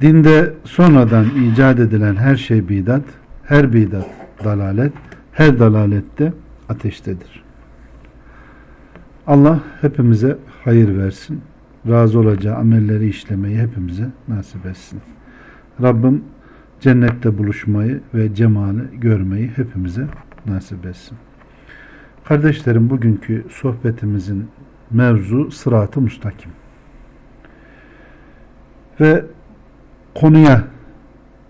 Dinde sonradan icat edilen her şey bidat, her bidat dalalet, her dalalette ateştedir. Allah hepimize hayır versin. Razı olacağı amelleri işlemeyi hepimize nasip etsin. Rabbim cennette buluşmayı ve cemali görmeyi hepimize nasip etsin. Kardeşlerim bugünkü sohbetimizin mevzu sıratı mustakim. Ve konuya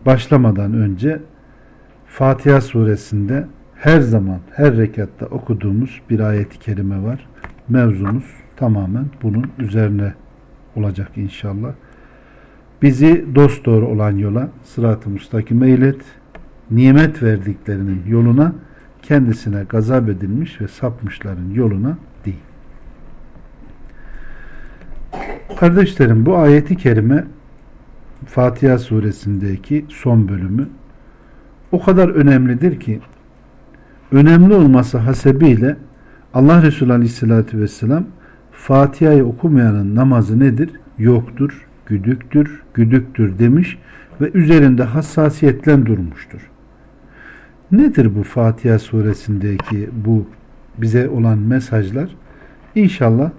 başlamadan önce Fatiha suresinde her zaman her rekatta okuduğumuz bir ayeti kerime var. Mevzumuz tamamen bunun üzerine olacak inşallah. Bizi dost doğru olan yola sırat-ı müstakime ilet, nimet verdiklerinin yoluna kendisine gazap edilmiş ve sapmışların yoluna değil. Kardeşlerim bu ayeti kerime Fatiha suresindeki son bölümü o kadar önemlidir ki önemli olması hasebiyle Allah Resulü Aleyhisselatü Vesselam Fatiha'yı okumayanın namazı nedir? Yoktur, güdüktür, güdüktür demiş ve üzerinde hassasiyetle durmuştur. Nedir bu Fatiha suresindeki bu bize olan mesajlar? İnşallah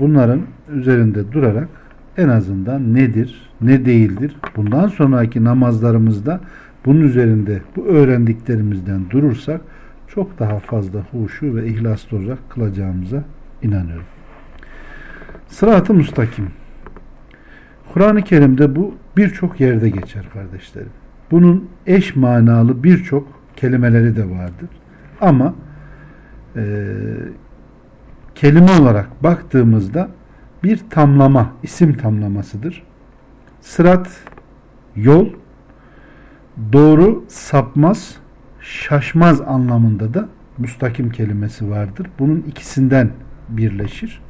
bunların üzerinde durarak en azından nedir, ne değildir? Bundan sonraki namazlarımızda bunun üzerinde bu öğrendiklerimizden durursak çok daha fazla huşu ve ihlaslı olarak kılacağımıza inanıyorum. Sırat-ı Mustakim Kur'an-ı Kerim'de bu birçok yerde geçer kardeşlerim. Bunun eş manalı birçok kelimeleri de vardır. Ama e, kelime olarak baktığımızda bir tamlama, isim tamlamasıdır. Sırat, yol, doğru, sapmaz, şaşmaz anlamında da müstakim kelimesi vardır. Bunun ikisinden birleşir.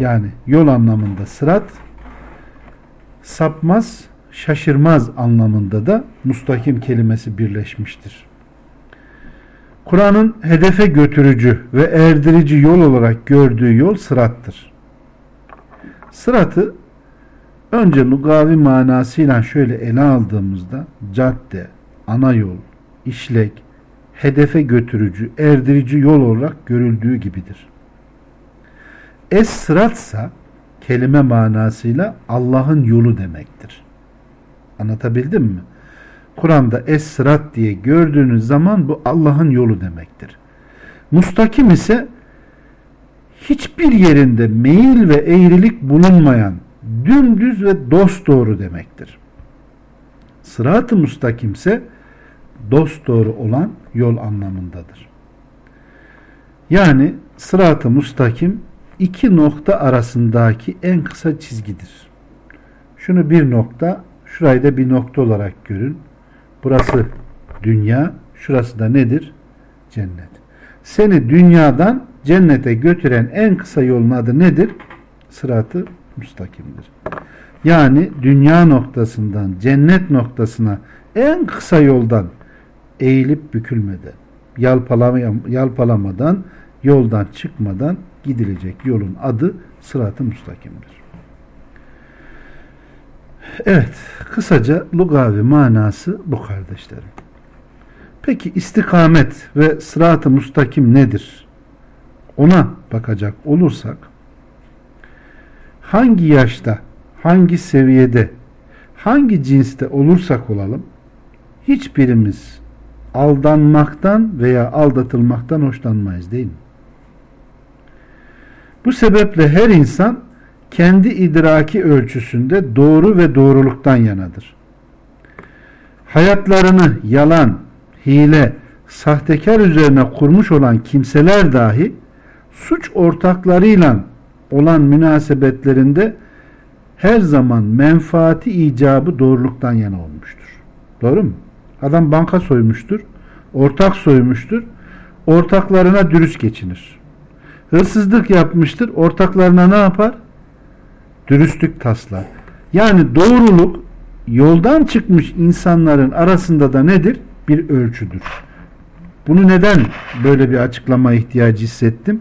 Yani yol anlamında sırat, sapmaz, şaşırmaz anlamında da mustakim kelimesi birleşmiştir. Kur'an'ın hedefe götürücü ve erdirici yol olarak gördüğü yol sırattır. Sıratı önce lugavi manasıyla şöyle ele aldığımızda cadde, ana yol, işlek, hedefe götürücü, erdirici yol olarak görüldüğü gibidir. Es-sıratsa kelime manasıyla Allah'ın yolu demektir. Anlatabildim mi? Kur'an'da es-sırat diye gördüğünüz zaman bu Allah'ın yolu demektir. Mustakim ise hiçbir yerinde meyil ve eğrilik bulunmayan dümdüz ve dost doğru demektir. Sırat-ı mustakimse dost doğru olan yol anlamındadır. Yani sırat-ı mustakim iki nokta arasındaki en kısa çizgidir. Şunu bir nokta, şurayı da bir nokta olarak görün. Burası dünya, şurası da nedir? Cennet. Seni dünyadan cennete götüren en kısa yolun adı nedir? Sıratı müstakimdir. Yani dünya noktasından cennet noktasına en kısa yoldan eğilip bükülmeden, yalpalamadan, yoldan çıkmadan gidilecek yolun adı sırat-ı müstakimdir. Evet, kısaca lugavi manası bu kardeşlerim. Peki istikamet ve sırat-ı müstakim nedir? Ona bakacak olursak hangi yaşta, hangi seviyede, hangi cinste olursak olalım hiçbirimiz aldanmaktan veya aldatılmaktan hoşlanmayız değil mi? Bu sebeple her insan kendi idraki ölçüsünde doğru ve doğruluktan yanadır. Hayatlarını yalan, hile, sahtekar üzerine kurmuş olan kimseler dahi suç ortaklarıyla olan münasebetlerinde her zaman menfaati icabı doğruluktan yana olmuştur. Doğru mu? Adam banka soymuştur, ortak soymuştur, ortaklarına dürüst geçinir. Hırsızlık yapmıştır, ortaklarına ne yapar? Dürüstlük taslar. Yani doğruluk yoldan çıkmış insanların arasında da nedir? Bir ölçüdür. Bunu neden böyle bir açıklama ihtiyacı hissettim?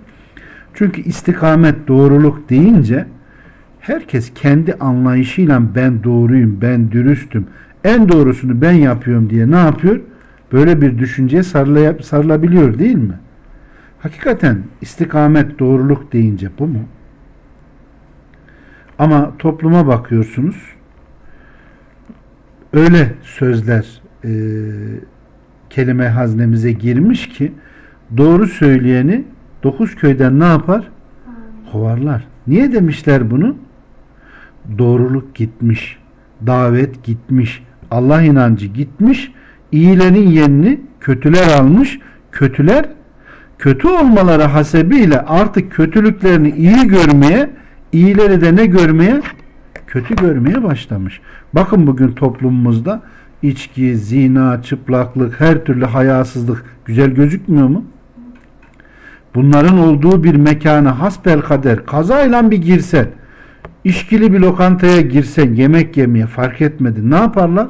Çünkü istikamet doğruluk deyince herkes kendi anlayışıyla ben doğruyum, ben dürüstüm, en doğrusunu ben yapıyorum diye ne yapıyor? Böyle bir düşünceye sarılabiliyor değil mi? Hakikaten istikamet doğruluk deyince bu mu? Ama topluma bakıyorsunuz öyle sözler e, kelime haznemize girmiş ki doğru söyleyeni dokuz köyden ne yapar? Kovarlar. Niye demişler bunu? Doğruluk gitmiş, davet gitmiş, Allah inancı gitmiş, iyilerin yerini kötüler almış, kötüler kötü olmaları hasebiyle artık kötülüklerini iyi görmeye, iyileri de ne görmeye? Kötü görmeye başlamış. Bakın bugün toplumumuzda içki, zina, çıplaklık, her türlü hayasızlık güzel gözükmüyor mu? Bunların olduğu bir mekana hasbel kader kazayla bir girsen, işkili bir lokantaya girsen yemek yemeye fark etmedi. Ne yaparlar?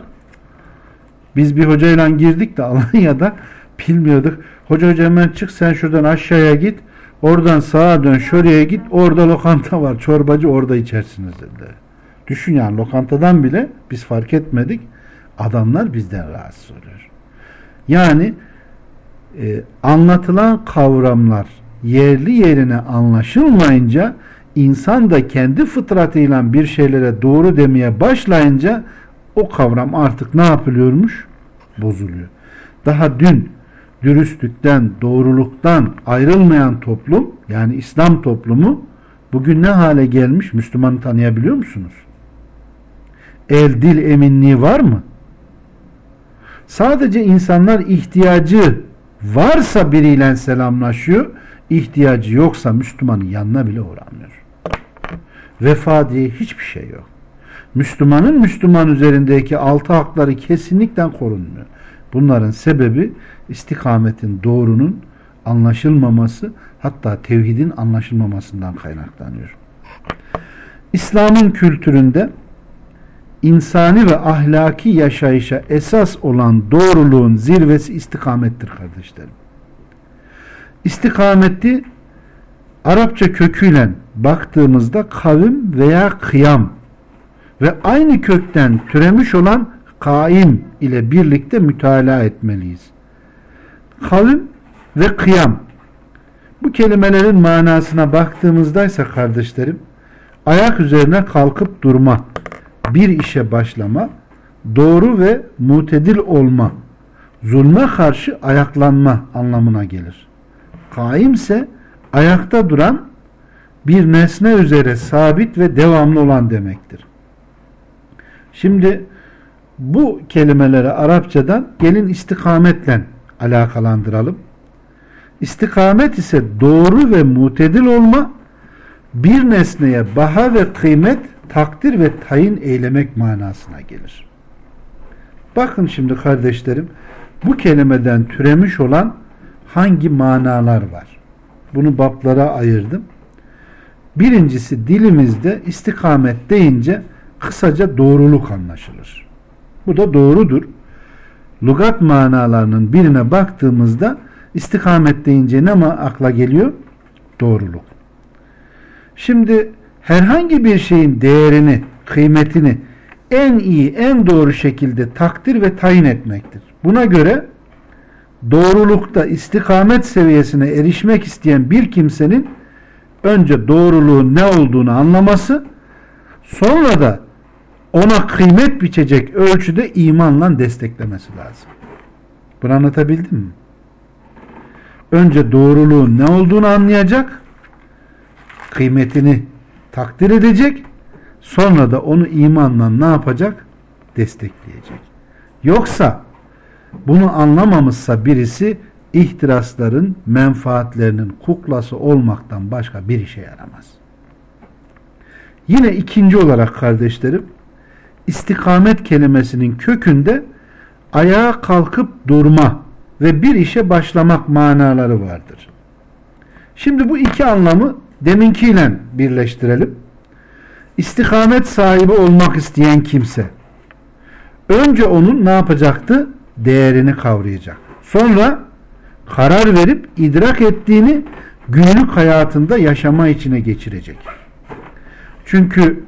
Biz bir hocayla girdik de Alanya'da bilmiyorduk. Hoca hoca hemen çık sen şuradan aşağıya git. Oradan sağa dön şuraya git. Orada lokanta var. Çorbacı orada içersiniz dediler. Düşün yani lokantadan bile biz fark etmedik. Adamlar bizden rahatsız oluyor. Yani e, anlatılan kavramlar yerli yerine anlaşılmayınca insan da kendi fıtratıyla bir şeylere doğru demeye başlayınca o kavram artık ne yapılıyormuş? Bozuluyor. Daha dün dürüstlükten, doğruluktan ayrılmayan toplum yani İslam toplumu bugün ne hale gelmiş? Müslümanı tanıyabiliyor musunuz? El dil eminliği var mı? Sadece insanlar ihtiyacı varsa biriyle selamlaşıyor, ihtiyacı yoksa Müslümanın yanına bile uğramıyor. Vefa diye hiçbir şey yok. Müslümanın Müslüman üzerindeki altı hakları kesinlikle korunmuyor. Bunların sebebi istikametin doğrunun anlaşılmaması hatta tevhidin anlaşılmamasından kaynaklanıyor. İslam'ın kültüründe insani ve ahlaki yaşayışa esas olan doğruluğun zirvesi istikamettir kardeşlerim. İstikameti Arapça köküyle baktığımızda kavim veya kıyam ve aynı kökten türemiş olan kaim ile birlikte mütalaa etmeliyiz. Kavim ve kıyam bu kelimelerin manasına baktığımızda ise kardeşlerim ayak üzerine kalkıp durma, bir işe başlama, doğru ve mutedil olma, zulme karşı ayaklanma anlamına gelir. Kaim ise ayakta duran bir nesne üzere sabit ve devamlı olan demektir. Şimdi bu kelimeleri Arapçadan gelin istikametle alakalandıralım. İstikamet ise doğru ve mutedil olma, bir nesneye baha ve kıymet, takdir ve tayin eylemek manasına gelir. Bakın şimdi kardeşlerim, bu kelimeden türemiş olan hangi manalar var? Bunu bablara ayırdım. Birincisi dilimizde istikamet deyince kısaca doğruluk anlaşılır. Bu da doğrudur. Lugat manalarının birine baktığımızda istikamet deyince ne akla geliyor? Doğruluk. Şimdi herhangi bir şeyin değerini, kıymetini en iyi, en doğru şekilde takdir ve tayin etmektir. Buna göre doğrulukta istikamet seviyesine erişmek isteyen bir kimsenin önce doğruluğun ne olduğunu anlaması, sonra da ona kıymet biçecek ölçüde imanla desteklemesi lazım. Bunu anlatabildim mi? Önce doğruluğun ne olduğunu anlayacak, kıymetini takdir edecek, sonra da onu imanla ne yapacak? Destekleyecek. Yoksa bunu anlamamışsa birisi ihtirasların menfaatlerinin kuklası olmaktan başka bir işe yaramaz. Yine ikinci olarak kardeşlerim istikamet kelimesinin kökünde ayağa kalkıp durma ve bir işe başlamak manaları vardır. Şimdi bu iki anlamı deminkiyle birleştirelim. İstikamet sahibi olmak isteyen kimse önce onun ne yapacaktı? Değerini kavrayacak. Sonra karar verip idrak ettiğini günlük hayatında yaşama içine geçirecek. Çünkü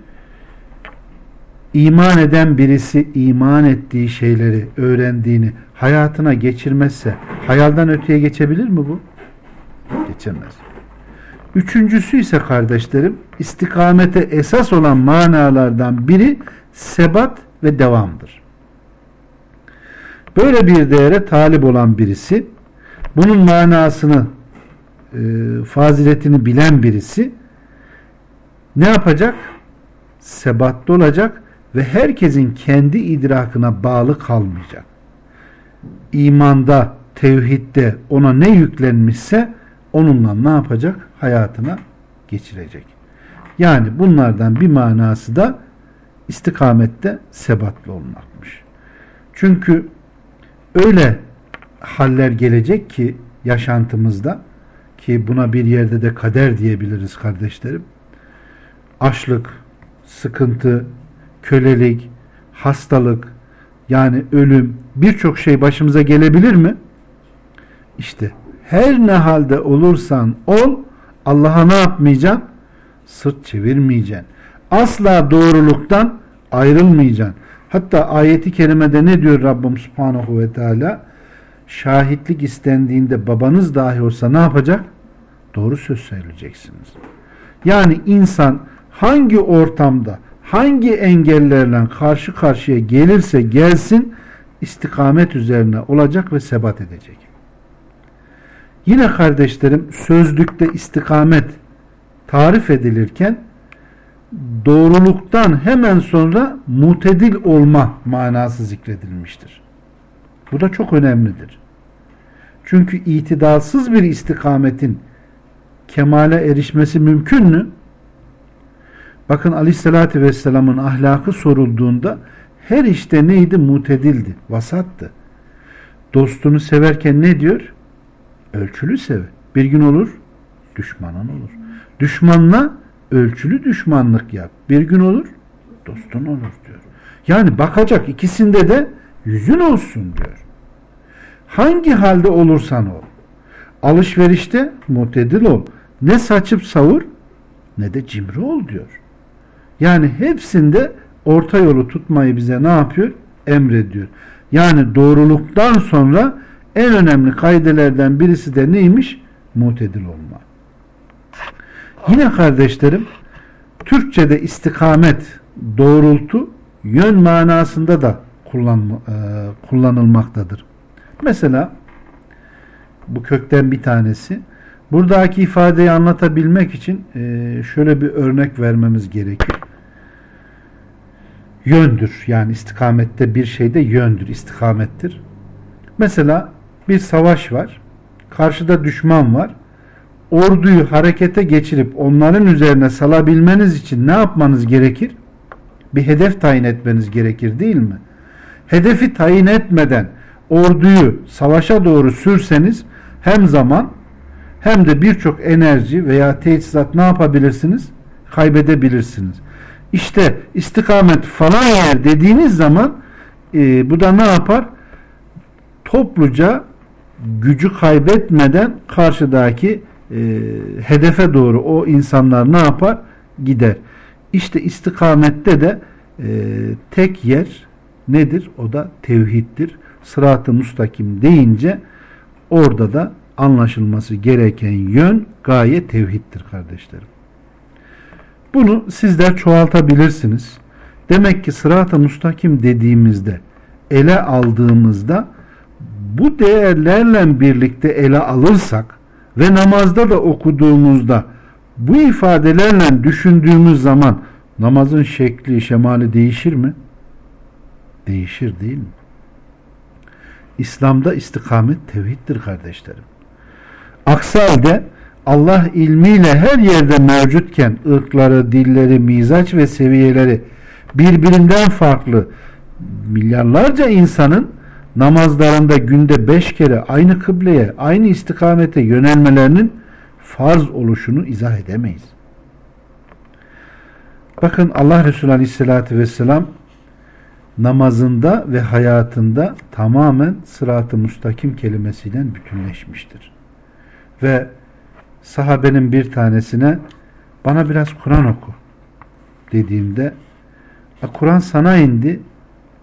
iman eden birisi iman ettiği şeyleri öğrendiğini hayatına geçirmezse hayalden öteye geçebilir mi bu? Geçemez. Üçüncüsü ise kardeşlerim istikamete esas olan manalardan biri sebat ve devamdır. Böyle bir değere talip olan birisi bunun manasını e, faziletini bilen birisi ne yapacak? Sebatlı olacak ve herkesin kendi idrakına bağlı kalmayacak. İmanda, tevhidde ona ne yüklenmişse onunla ne yapacak? Hayatına geçirecek. Yani bunlardan bir manası da istikamette sebatlı olmakmış. Çünkü öyle haller gelecek ki yaşantımızda ki buna bir yerde de kader diyebiliriz kardeşlerim. Açlık, sıkıntı, kölelik, hastalık, yani ölüm, birçok şey başımıza gelebilir mi? İşte her ne halde olursan ol, Allah'a ne yapmayacaksın? Sırt çevirmeyeceksin. Asla doğruluktan ayrılmayacaksın. Hatta ayeti kerimede ne diyor Rabbim Subhanahu ve Teala? Şahitlik istendiğinde babanız dahi olsa ne yapacak? Doğru söz söyleyeceksiniz. Yani insan hangi ortamda, hangi engellerle karşı karşıya gelirse gelsin istikamet üzerine olacak ve sebat edecek. Yine kardeşlerim sözlükte istikamet tarif edilirken doğruluktan hemen sonra mutedil olma manası zikredilmiştir. Bu da çok önemlidir. Çünkü itidalsız bir istikametin kemale erişmesi mümkün mü? Bakın Aleyhisselatü Vesselam'ın ahlakı sorulduğunda her işte neydi? Mutedildi, vasattı. Dostunu severken ne diyor? Ölçülü sev. Bir gün olur, düşmanın olur. Düşmanla ölçülü düşmanlık yap. Bir gün olur, dostun olur diyor. Yani bakacak ikisinde de yüzün olsun diyor. Hangi halde olursan ol. Alışverişte mutedil ol. Ne saçıp savur ne de cimri ol diyor. Yani hepsinde orta yolu tutmayı bize ne yapıyor? Emrediyor. Yani doğruluktan sonra en önemli kaydelerden birisi de neymiş? Mutedil olma. Yine kardeşlerim Türkçe'de istikamet, doğrultu, yön manasında da kullanma, e, kullanılmaktadır. Mesela bu kökten bir tanesi buradaki ifadeyi anlatabilmek için e, şöyle bir örnek vermemiz gerekir yöndür. Yani istikamette bir şeyde yöndür, istikamettir. Mesela bir savaş var. Karşıda düşman var. Orduyu harekete geçirip onların üzerine salabilmeniz için ne yapmanız gerekir? Bir hedef tayin etmeniz gerekir değil mi? Hedefi tayin etmeden orduyu savaşa doğru sürseniz hem zaman hem de birçok enerji veya teçhizat ne yapabilirsiniz? Kaybedebilirsiniz. İşte istikamet falan yer dediğiniz zaman e, bu da ne yapar? Topluca gücü kaybetmeden karşıdaki e, hedefe doğru o insanlar ne yapar? Gider. İşte istikamette de e, tek yer nedir? O da tevhiddir. Sırat-ı mustakim deyince orada da anlaşılması gereken yön gaye tevhiddir kardeşlerim. Bunu sizler çoğaltabilirsiniz. Demek ki sırat-ı mustakim dediğimizde ele aldığımızda bu değerlerle birlikte ele alırsak ve namazda da okuduğumuzda bu ifadelerle düşündüğümüz zaman namazın şekli, şemali değişir mi? Değişir değil mi? İslam'da istikamet tevhiddir kardeşlerim. Aksi halde Allah ilmiyle her yerde mevcutken ırkları, dilleri, mizaç ve seviyeleri birbirinden farklı milyarlarca insanın namazlarında günde beş kere aynı kıbleye, aynı istikamete yönelmelerinin farz oluşunu izah edemeyiz. Bakın Allah Resulü Aleyhisselatü Vesselam namazında ve hayatında tamamen sırat-ı mustakim kelimesiyle bütünleşmiştir. Ve sahabenin bir tanesine bana biraz Kur'an oku dediğimde Kur'an sana indi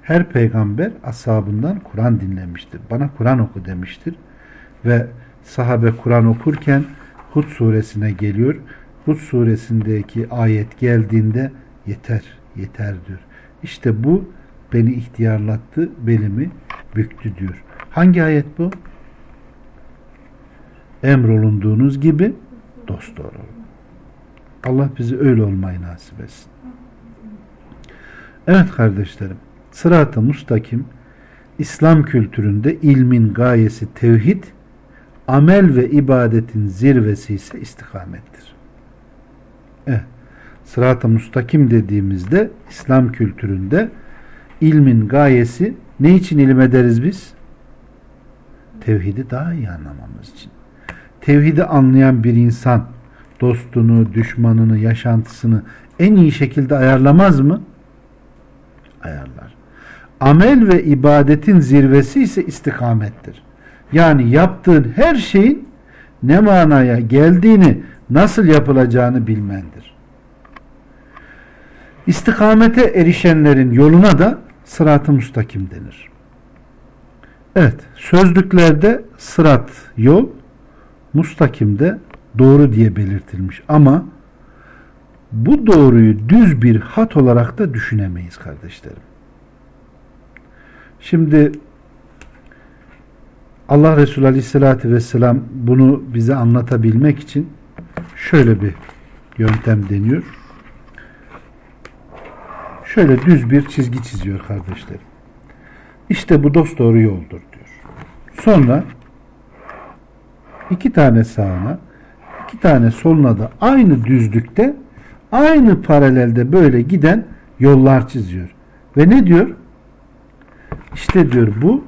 her peygamber ashabından Kur'an dinlemiştir. Bana Kur'an oku demiştir. Ve sahabe Kur'an okurken Hud suresine geliyor. Hud suresindeki ayet geldiğinde yeter, yeter diyor. İşte bu beni ihtiyarlattı, belimi büktü diyor. Hangi ayet bu? Emrolunduğunuz gibi dost doğru Allah bizi öyle olmayı nasip etsin. Evet kardeşlerim, sırat-ı mustakim İslam kültüründe ilmin gayesi tevhid, amel ve ibadetin zirvesi ise istikamettir. Evet, sırat-ı mustakim dediğimizde İslam kültüründe ilmin gayesi ne için ilim ederiz biz? Tevhidi daha iyi anlamamız için. Tevhidi anlayan bir insan dostunu, düşmanını, yaşantısını en iyi şekilde ayarlamaz mı? Ayarlar. Amel ve ibadetin zirvesi ise istikamettir. Yani yaptığın her şeyin ne manaya geldiğini, nasıl yapılacağını bilmendir. İstikamete erişenlerin yoluna da sırat-ı müstakim denir. Evet, sözlüklerde sırat yol, mustakimde doğru diye belirtilmiş ama bu doğruyu düz bir hat olarak da düşünemeyiz kardeşlerim. Şimdi Allah Resulü Aleyhisselatü Vesselam bunu bize anlatabilmek için şöyle bir yöntem deniyor. Şöyle düz bir çizgi çiziyor kardeşlerim. İşte bu dost doğru yoldur diyor. Sonra iki tane sağına iki tane soluna da aynı düzlükte aynı paralelde böyle giden yollar çiziyor. Ve ne diyor? İşte diyor bu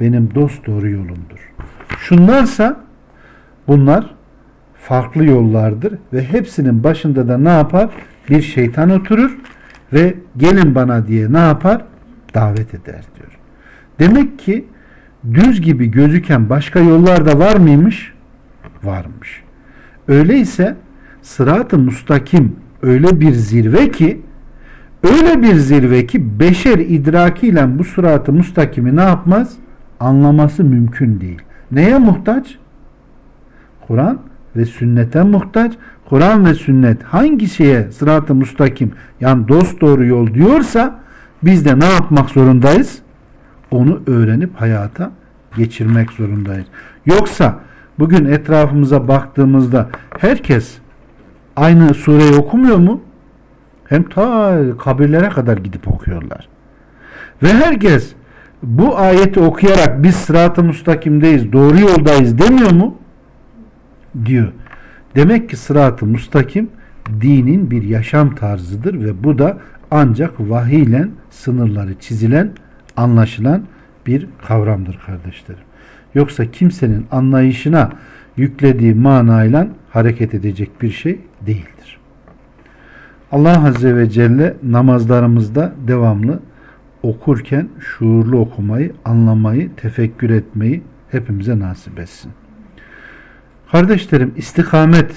benim dost doğru yolumdur. Şunlarsa bunlar farklı yollardır ve hepsinin başında da ne yapar? Bir şeytan oturur ve gelin bana diye ne yapar? Davet eder diyor. Demek ki düz gibi gözüken başka yollar da var mıymış? Varmış. Öyleyse sırat-ı mustakim öyle bir zirve ki öyle bir zirve ki beşer idrakiyle bu sırat-ı mustakimi ne yapmaz? Anlaması mümkün değil. Neye muhtaç? Kur'an ve sünnete muhtaç. Kur'an ve sünnet hangi şeye sırat-ı mustakim yani dost doğru yol diyorsa biz de ne yapmak zorundayız? Onu öğrenip hayata geçirmek zorundayız. Yoksa bugün etrafımıza baktığımızda herkes aynı sureyi okumuyor mu? Hem ta kabirlere kadar gidip okuyorlar. Ve herkes bu ayeti okuyarak biz sırat-ı mustakimdeyiz, doğru yoldayız demiyor mu? Diyor. Demek ki sırat-ı mustakim dinin bir yaşam tarzıdır ve bu da ancak vahiyle sınırları çizilen, anlaşılan bir kavramdır kardeşlerim. Yoksa kimsenin anlayışına yüklediği manayla hareket edecek bir şey değildir. Allah Azze ve Celle namazlarımızda devamlı okurken şuurlu okumayı, anlamayı, tefekkür etmeyi hepimize nasip etsin. Kardeşlerim istikamet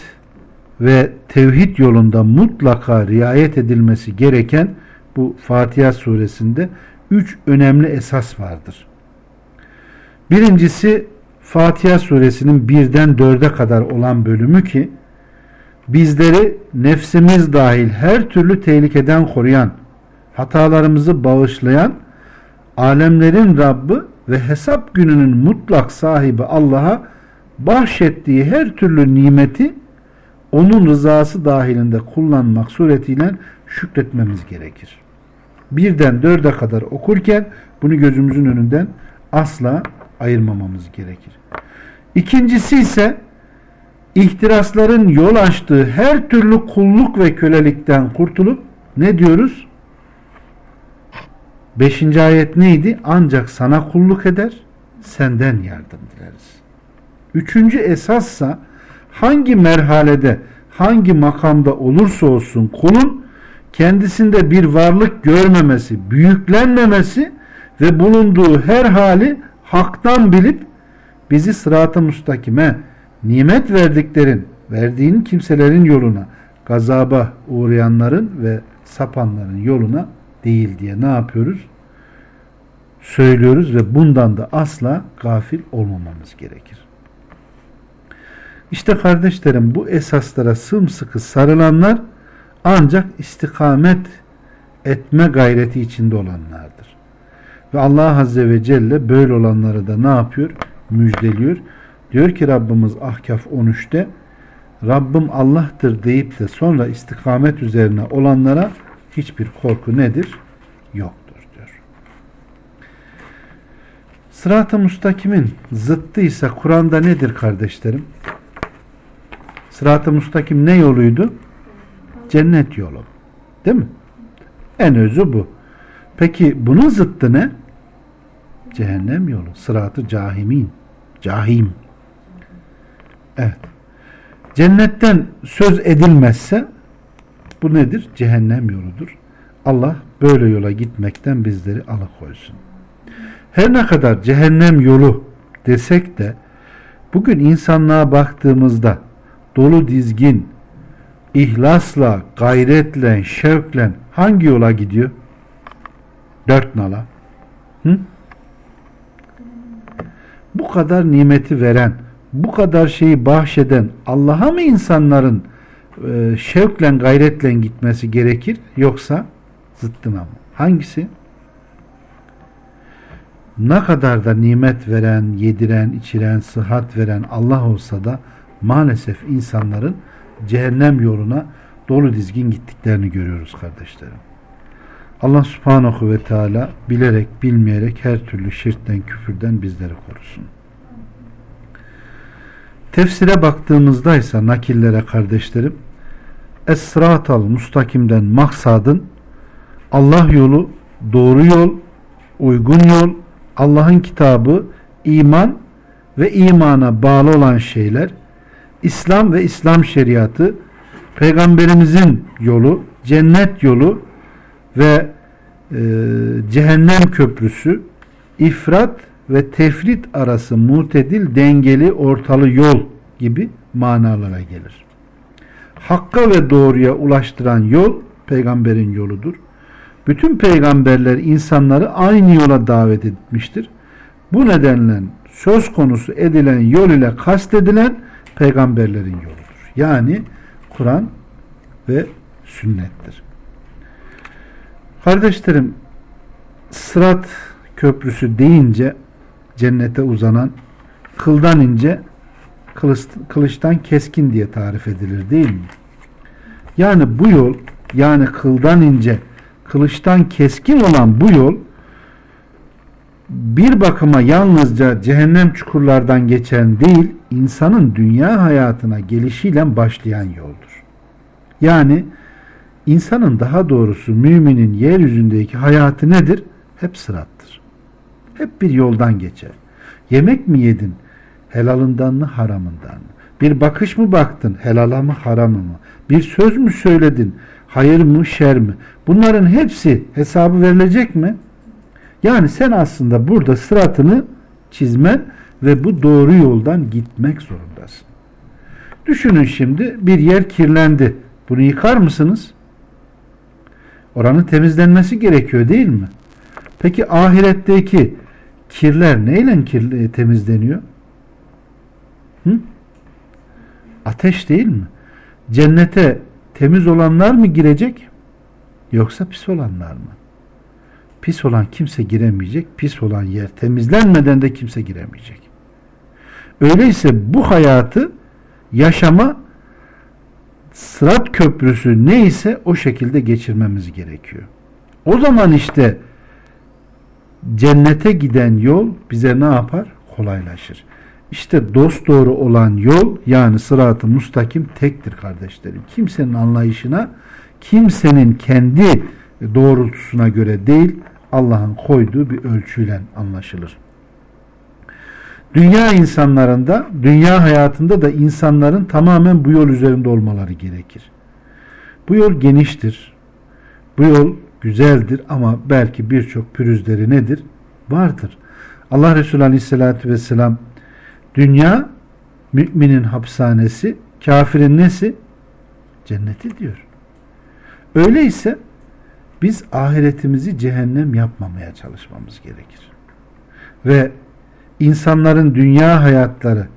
ve tevhid yolunda mutlaka riayet edilmesi gereken bu Fatiha suresinde üç önemli esas vardır. Birincisi Fatiha suresinin birden dörde kadar olan bölümü ki bizleri nefsimiz dahil her türlü tehlikeden koruyan, hatalarımızı bağışlayan, alemlerin Rabbi ve hesap gününün mutlak sahibi Allah'a bahşettiği her türlü nimeti onun rızası dahilinde kullanmak suretiyle şükretmemiz gerekir. Birden dörde kadar okurken bunu gözümüzün önünden asla ayırmamamız gerekir. İkincisi ise ihtirasların yol açtığı her türlü kulluk ve kölelikten kurtulup ne diyoruz? Beşinci ayet neydi? Ancak sana kulluk eder, senden yardım dileriz. Üçüncü esassa hangi merhalede, hangi makamda olursa olsun kulun kendisinde bir varlık görmemesi, büyüklenmemesi ve bulunduğu her hali haktan bilip bizi sırat-ı müstakime nimet verdiklerin, verdiğin kimselerin yoluna, gazaba uğrayanların ve sapanların yoluna değil diye ne yapıyoruz? Söylüyoruz ve bundan da asla gafil olmamamız gerekir. İşte kardeşlerim bu esaslara sımsıkı sarılanlar ancak istikamet etme gayreti içinde olanlardır. Ve Allah Azze ve Celle böyle olanları da ne yapıyor? Müjdeliyor. Diyor ki Rabbimiz Ahkaf 13'te Rabbim Allah'tır deyip de sonra istikamet üzerine olanlara hiçbir korku nedir? Yoktur diyor. Sırat-ı müstakimin zıttı Kur'an'da nedir kardeşlerim? Sırat-ı müstakim ne yoluydu? Cennet yolu. Değil mi? En özü bu. Peki bunun zıttı ne? Cehennem yolu. Sırat-ı cahimin. Cahim. Evet. Cennetten söz edilmezse bu nedir? Cehennem yoludur. Allah böyle yola gitmekten bizleri alıkoysun. Her ne kadar cehennem yolu desek de bugün insanlığa baktığımızda dolu dizgin, ihlasla, gayretle, şevkle hangi yola gidiyor? Dört nala. Hı? Bu kadar nimeti veren, bu kadar şeyi bahşeden Allah'a mı insanların e, şevkle, gayretle gitmesi gerekir yoksa zıttına mı? Hangisi? Ne kadar da nimet veren, yediren, içiren, sıhhat veren Allah olsa da maalesef insanların cehennem yoluna dolu dizgin gittiklerini görüyoruz kardeşlerim. Allah subhanahu ve teala bilerek bilmeyerek her türlü şirkten küfürden bizleri korusun. Tefsire baktığımızda ise nakillere kardeşlerim Esratal mustakimden maksadın Allah yolu, doğru yol, uygun yol, Allah'ın kitabı, iman ve imana bağlı olan şeyler İslam ve İslam şeriatı, Peygamberimizin yolu, cennet yolu ve e, cehennem köprüsü, ifrat ve tefrit arası mutedil, dengeli, ortalı yol gibi manalara gelir. Hakka ve doğruya ulaştıran yol peygamberin yoludur. Bütün peygamberler insanları aynı yola davet etmiştir. Bu nedenle söz konusu edilen yol ile kastedilen peygamberlerin yoludur. Yani Kur'an ve sünnettir. Kardeşlerim Sırat köprüsü deyince cennete uzanan kıldan ince kılıçtan keskin diye tarif edilir değil mi? Yani bu yol yani kıldan ince kılıçtan keskin olan bu yol bir bakıma yalnızca cehennem çukurlardan geçen değil, insanın dünya hayatına gelişiyle başlayan yoldur. Yani insanın daha doğrusu müminin yeryüzündeki hayatı nedir? Hep sırattır. Hep bir yoldan geçer. Yemek mi yedin? Helalından mı haramından mı? Bir bakış mı baktın? Helala mı haramı mı? Bir söz mü söyledin? Hayır mı şer mi? Bunların hepsi hesabı verilecek mi? Yani sen aslında burada sıratını çizmen ve bu doğru yoldan gitmek zorundasın. Düşünün şimdi bir yer kirlendi. Bunu yıkar mısınız? Oranın temizlenmesi gerekiyor değil mi? Peki ahiretteki kirler neyle kirli, e, temizleniyor? Hı? Ateş değil mi? Cennete temiz olanlar mı girecek? Yoksa pis olanlar mı? Pis olan kimse giremeyecek. Pis olan yer temizlenmeden de kimse giremeyecek. Öyleyse bu hayatı yaşama sırat köprüsü neyse o şekilde geçirmemiz gerekiyor. O zaman işte cennete giden yol bize ne yapar? Kolaylaşır. İşte dost doğru olan yol yani sıratı mustakim tektir kardeşlerim. Kimsenin anlayışına, kimsenin kendi doğrultusuna göre değil, Allah'ın koyduğu bir ölçüyle anlaşılır. Dünya insanlarında, dünya hayatında da insanların tamamen bu yol üzerinde olmaları gerekir. Bu yol geniştir. Bu yol güzeldir ama belki birçok pürüzleri nedir? Vardır. Allah Resulü Aleyhisselatü Vesselam dünya müminin hapishanesi, kafirin nesi? Cenneti diyor. Öyleyse biz ahiretimizi cehennem yapmamaya çalışmamız gerekir. Ve insanların dünya hayatları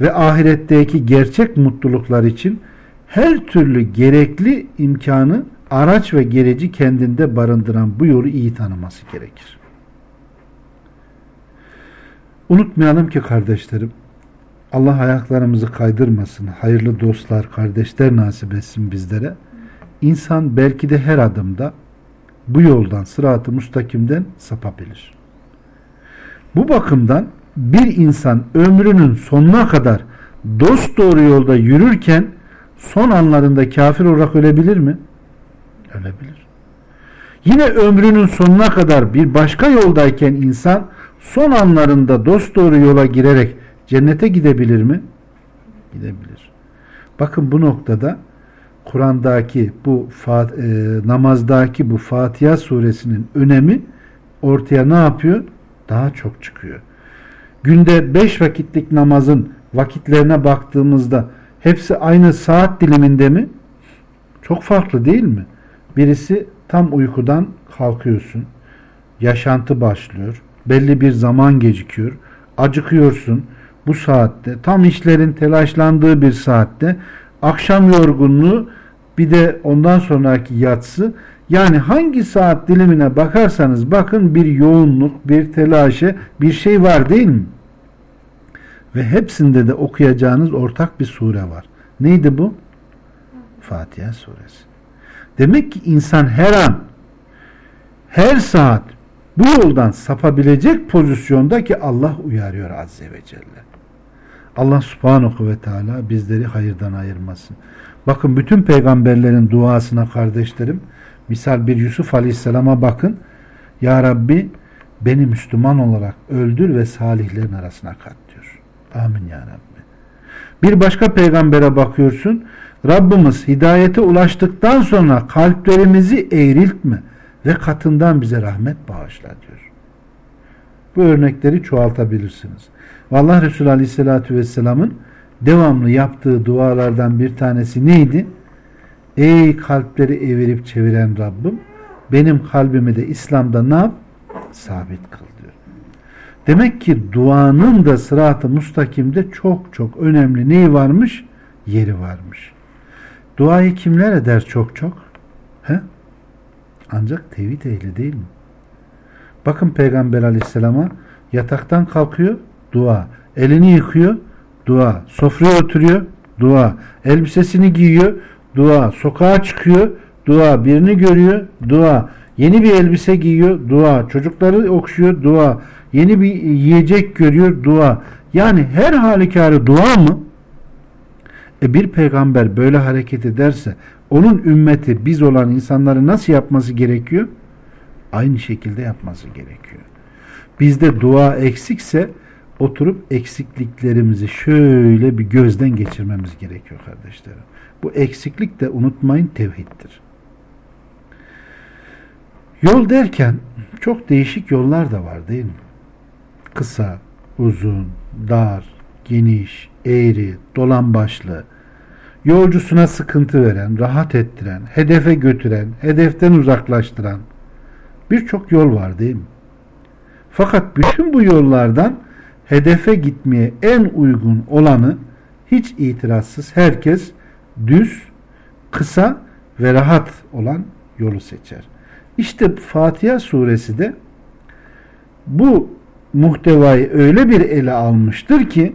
ve ahiretteki gerçek mutluluklar için her türlü gerekli imkanı araç ve gereci kendinde barındıran bu yolu iyi tanıması gerekir. Unutmayalım ki kardeşlerim Allah ayaklarımızı kaydırmasın. Hayırlı dostlar, kardeşler nasip etsin bizlere. İnsan belki de her adımda bu yoldan, sıratı mustakimden sapabilir. Bu bakımdan bir insan ömrünün sonuna kadar dost doğru yolda yürürken son anlarında kafir olarak ölebilir mi? Ölebilir. Yine ömrünün sonuna kadar bir başka yoldayken insan son anlarında dost doğru yola girerek cennete gidebilir mi? Gidebilir. Bakın bu noktada Kur'an'daki bu e, namazdaki bu Fatiha suresinin önemi ortaya ne yapıyor? Daha çok çıkıyor. Günde beş vakitlik namazın vakitlerine baktığımızda hepsi aynı saat diliminde mi? Çok farklı değil mi? Birisi tam uykudan kalkıyorsun. Yaşantı başlıyor. Belli bir zaman gecikiyor. Acıkıyorsun bu saatte. Tam işlerin telaşlandığı bir saatte. Akşam yorgunluğu bir de ondan sonraki yatsı. Yani hangi saat dilimine bakarsanız bakın bir yoğunluk, bir telaşı, bir şey var değil mi? Ve hepsinde de okuyacağınız ortak bir sure var. Neydi bu? Fatiha suresi. Demek ki insan her an, her saat bu yoldan sapabilecek pozisyonda ki Allah uyarıyor Azze ve Celle. Allah subhanahu ve teala bizleri hayırdan ayırmasın. Bakın bütün peygamberlerin duasına kardeşlerim, misal bir Yusuf aleyhisselama bakın. Ya Rabbi beni Müslüman olarak öldür ve salihlerin arasına kat diyor. Amin ya Rabbi. Bir başka peygambere bakıyorsun. Rabbimiz hidayete ulaştıktan sonra kalplerimizi eğriltme ve katından bize rahmet bağışla diyor. Bu örnekleri çoğaltabilirsiniz. Allah Resulü Aleyhisselatü Vesselam'ın devamlı yaptığı dualardan bir tanesi neydi? Ey kalpleri evirip çeviren Rabbim benim kalbimi de İslam'da ne yap? Sabit kıl diyor. Demek ki duanın da sıratı mustakimde çok çok önemli neyi varmış? Yeri varmış. Duayı kimler eder çok çok? He? Ancak tevhid ehli değil mi? Bakın Peygamber aleyhisselama yataktan kalkıyor, dua. Elini yıkıyor, dua. Sofraya oturuyor, dua. Elbisesini giyiyor, dua. Sokağa çıkıyor, dua. Birini görüyor, dua. Yeni bir elbise giyiyor, dua. Çocukları okşuyor, dua. Yeni bir yiyecek görüyor, dua. Yani her halükarı dua mı? E bir peygamber böyle hareket ederse onun ümmeti biz olan insanları nasıl yapması gerekiyor? Aynı şekilde yapması gerekiyor. Bizde dua eksikse oturup eksikliklerimizi şöyle bir gözden geçirmemiz gerekiyor kardeşlerim. Bu eksiklik de unutmayın tevhiddir. Yol derken çok değişik yollar da var değil mi? Kısa, uzun, dar, geniş, eğri, dolan başlı, yolcusuna sıkıntı veren, rahat ettiren, hedefe götüren, hedeften uzaklaştıran birçok yol var değil mi? Fakat bütün bu yollardan hedefe gitmeye en uygun olanı hiç itirazsız herkes düz, kısa ve rahat olan yolu seçer. İşte Fatiha suresi de bu muhtevayı öyle bir ele almıştır ki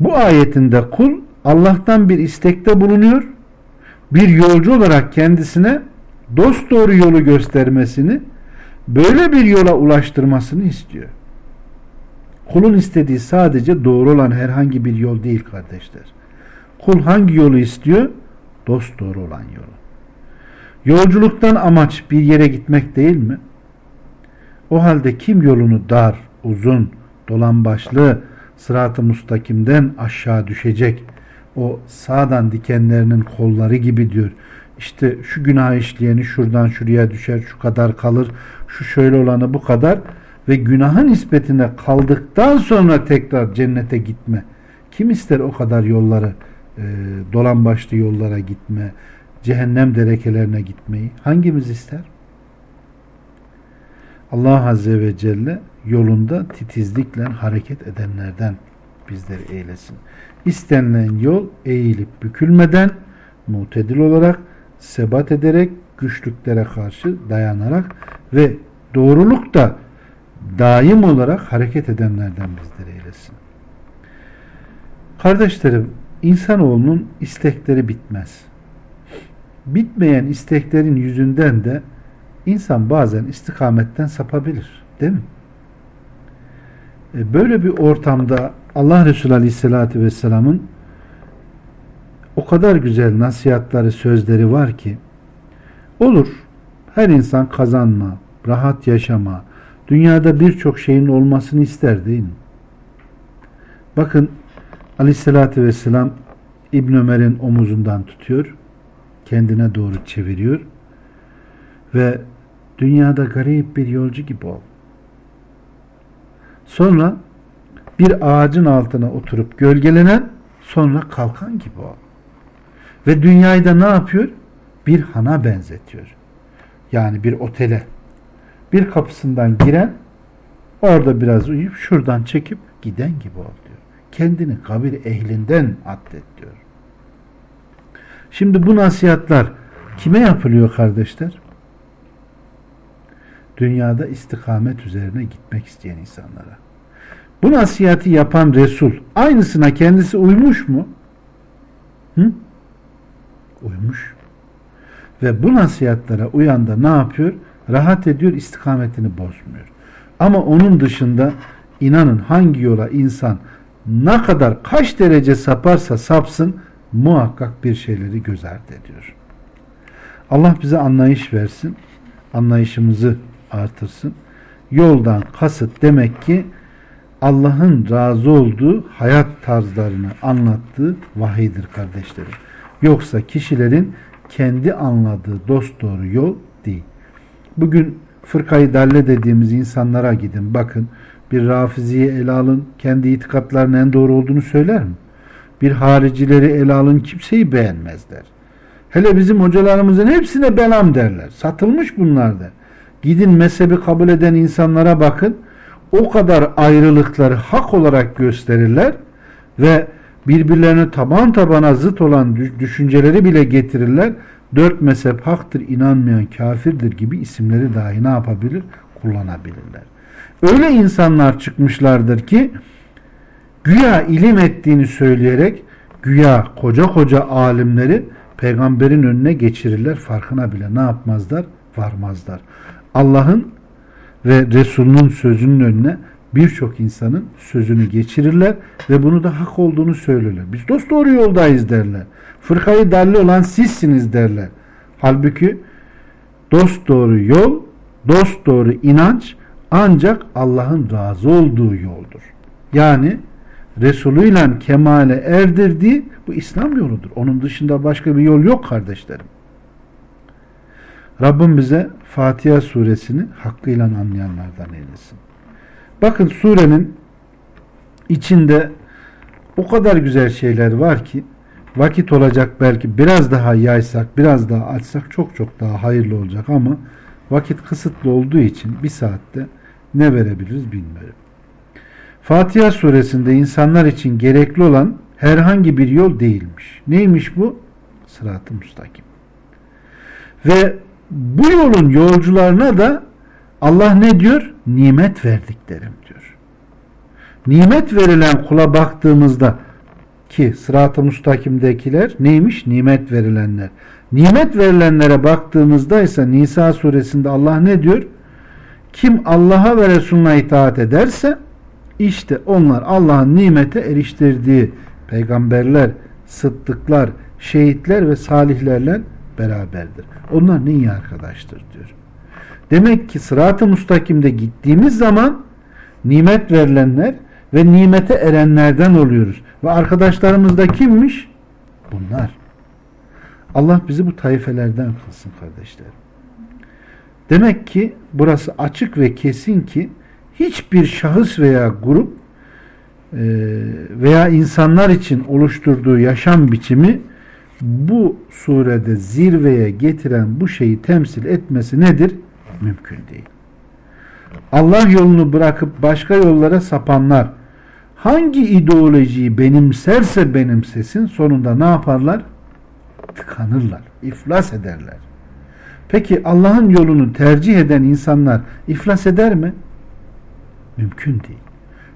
bu ayetinde kul Allah'tan bir istekte bulunuyor. Bir yolcu olarak kendisine dost doğru yolu göstermesini, böyle bir yola ulaştırmasını istiyor. Kulun istediği sadece doğru olan herhangi bir yol değil kardeşler. Kul hangi yolu istiyor? Dost doğru olan yolu. Yolculuktan amaç bir yere gitmek değil mi? O halde kim yolunu dar, uzun, dolambaçlı, sırat-ı mustakimden aşağı düşecek, o sağdan dikenlerinin kolları gibi diyor. İşte şu günah işleyeni şuradan şuraya düşer, şu kadar kalır, şu şöyle olanı bu kadar ve günahın nispetine kaldıktan sonra tekrar cennete gitme. Kim ister o kadar yolları, e, dolan başlı yollara gitme, cehennem derekelerine gitmeyi? Hangimiz ister? Allah Azze ve Celle yolunda titizlikle hareket edenlerden bizleri eylesin. İstenilen yol eğilip bükülmeden, mutedil olarak, sebat ederek, güçlüklere karşı dayanarak ve doğrulukta daim olarak hareket edenlerden bizleri eylesin. Kardeşlerim, insanoğlunun istekleri bitmez. Bitmeyen isteklerin yüzünden de insan bazen istikametten sapabilir. Değil mi? E, böyle bir ortamda Allah Resulü Aleyhisselatü Vesselam'ın o kadar güzel nasihatları, sözleri var ki olur her insan kazanma, rahat yaşama, dünyada birçok şeyin olmasını ister değil mi? Bakın Aleyhisselatü Vesselam İbn Ömer'in omuzundan tutuyor, kendine doğru çeviriyor ve dünyada garip bir yolcu gibi ol. Sonra bir ağacın altına oturup gölgelenen sonra kalkan gibi ol. Ve dünyayı da ne yapıyor? Bir hana benzetiyor. Yani bir otele. Bir kapısından giren orada biraz uyuyup şuradan çekip giden gibi ol diyor. Kendini kabir ehlinden addet diyor. Şimdi bu nasihatler kime yapılıyor kardeşler? Dünyada istikamet üzerine gitmek isteyen insanlara. Bu nasihati yapan Resul aynısına kendisi uymuş mu? Hı? Uymuş. Ve bu nasihatlara uyan da ne yapıyor? Rahat ediyor, istikametini bozmuyor. Ama onun dışında inanın hangi yola insan ne kadar kaç derece saparsa sapsın muhakkak bir şeyleri göz ardı ediyor. Allah bize anlayış versin. Anlayışımızı artırsın. Yoldan kasıt demek ki Allah'ın razı olduğu hayat tarzlarını anlattığı vahiydir kardeşlerim. Yoksa kişilerin kendi anladığı dost doğru yol değil. Bugün fırkayı dalle dediğimiz insanlara gidin bakın bir rafiziyi ele alın kendi itikatlarının en doğru olduğunu söyler mi? Bir haricileri ele alın kimseyi beğenmezler. Hele bizim hocalarımızın hepsine belam derler. Satılmış bunlar der. Gidin mezhebi kabul eden insanlara bakın. O kadar ayrılıkları hak olarak gösterirler ve birbirlerine taban tabana zıt olan düşünceleri bile getirirler. Dört mezhep haktır, inanmayan kafirdir gibi isimleri dahi ne yapabilir? Kullanabilirler. Öyle insanlar çıkmışlardır ki güya ilim ettiğini söyleyerek güya koca koca alimleri peygamberin önüne geçirirler. Farkına bile ne yapmazlar? Varmazlar. Allah'ın ve Resul'ün sözünün önüne birçok insanın sözünü geçirirler ve bunu da hak olduğunu söylerler. Biz dost doğru yoldayız derler. Fırkayı dalli olan sizsiniz derler. Halbuki dost doğru yol, dost doğru inanç ancak Allah'ın razı olduğu yoldur. Yani Resulüyle kemale erdirdiği bu İslam yoludur. Onun dışında başka bir yol yok kardeşlerim. Rabbim bize Fatiha suresini hakkıyla anlayanlardan eylesin. Bakın surenin içinde o kadar güzel şeyler var ki vakit olacak belki biraz daha yaysak, biraz daha açsak çok çok daha hayırlı olacak ama vakit kısıtlı olduğu için bir saatte ne verebiliriz bilmiyorum. Fatiha suresinde insanlar için gerekli olan herhangi bir yol değilmiş. Neymiş bu? Sırat-ı müstakim. Ve bu yolun yolcularına da Allah ne diyor? Nimet verdiklerim diyor. Nimet verilen kula baktığımızda ki sırat-ı müstakimdekiler neymiş? Nimet verilenler. Nimet verilenlere baktığımızda ise Nisa suresinde Allah ne diyor? Kim Allah'a ve Resulüne itaat ederse İşte onlar Allah'ın nimete eriştirdiği peygamberler, sıddıklar, şehitler ve salihlerle beraberdir. Onlar ne arkadaştır diyor. Demek ki sırat-ı mustakimde gittiğimiz zaman nimet verilenler ve nimete erenlerden oluyoruz. Ve arkadaşlarımız da kimmiş? Bunlar. Allah bizi bu tayfelerden kılsın kardeşlerim. Demek ki burası açık ve kesin ki hiçbir şahıs veya grup e, veya insanlar için oluşturduğu yaşam biçimi bu surede zirveye getiren bu şeyi temsil etmesi nedir? Mümkün değil. Allah yolunu bırakıp başka yollara sapanlar hangi ideolojiyi benimserse benimsesin sonunda ne yaparlar? Tıkanırlar, iflas ederler. Peki Allah'ın yolunu tercih eden insanlar iflas eder mi? Mümkün değil.